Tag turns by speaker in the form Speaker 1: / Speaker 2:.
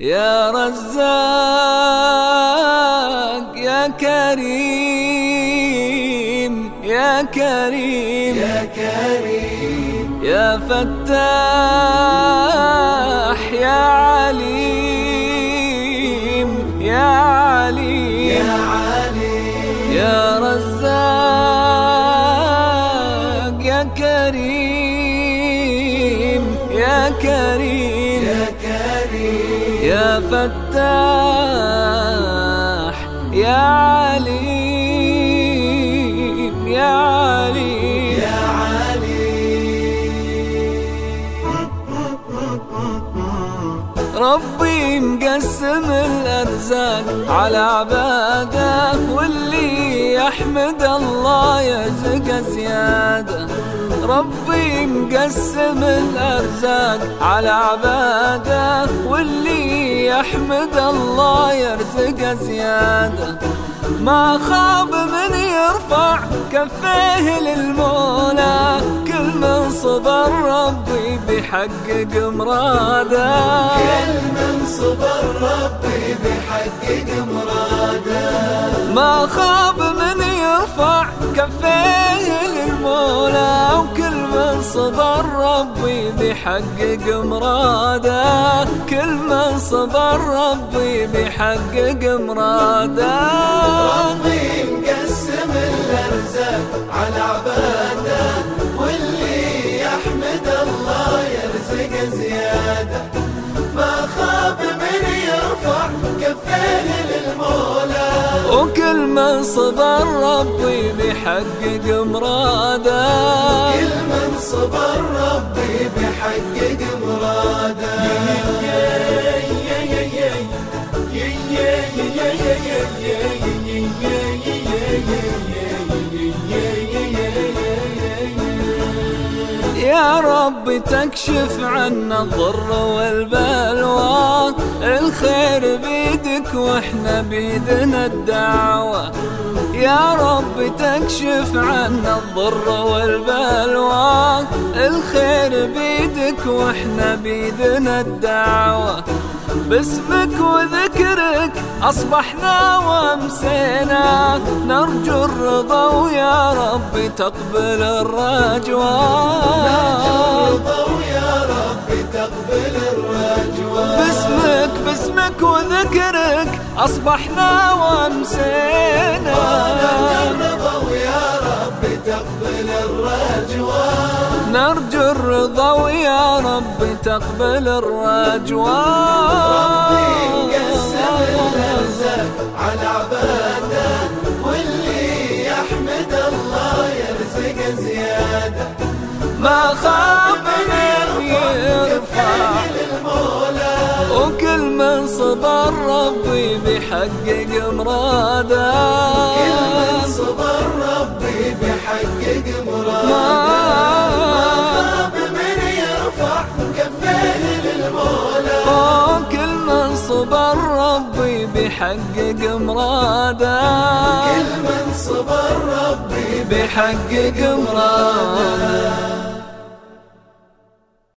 Speaker 1: يا رزاق يا كريم يا كريم
Speaker 2: يا كريم.
Speaker 1: يا فتاح يا عليم يا عليم
Speaker 2: يا عليم.
Speaker 1: يا رزاق يا كريم يا كريم.
Speaker 2: يا كريم.
Speaker 1: يا فتاح يا عليم يا عليم.
Speaker 2: يا
Speaker 1: ربي مقسم الأرزاق على عباده واللي يحمد الله يرزق زيادة ربي مقسم الأرزاق على عباده واللي يحمد الله يرزق زيادة. ما خاب من يرفع كفيه للمولى كل من صبر ربي بيحقق مراده.
Speaker 2: كل من صبر ربي بيحقق مراده.
Speaker 1: ما خاب من يرفع كفيه صبر ربي بيحقق مراده. كل من صبر ربي بيحقق مراده.
Speaker 2: ربي مقسم الارزاق على عباده. من
Speaker 1: صبر ربي بيحقق مراده
Speaker 2: كل من صبر ربي بيحقق مراده
Speaker 1: يا رب تكشف عنا الضر والبلوى الخير بيدك واحنا بيدنا الدعوة يا رب تكشف عنا الضر والبلوى. الخير بيدك واحنا بيدنا الدعوة باسمك وذكرك أصبحنا وامسينا نرجو الرضا ويا رب تقبل الرجوى. أصبحنا وامسينا
Speaker 2: رضا ويا رب تقبل الرجوى
Speaker 1: نرجو الرضا ويا رب تقبل الرجوى
Speaker 2: ربي على عباده واللي يحمد الله يرزق
Speaker 1: ما خاب وكل من صبر ربي بيحقق مراده
Speaker 2: كل من صبر ربي بيحقق مراده
Speaker 1: ما
Speaker 2: خاب من يرفع كفيه للمولى.
Speaker 1: وكل من صبر ربي بيحقق مراده
Speaker 2: كل من صبر ربي
Speaker 1: بيحقق مراده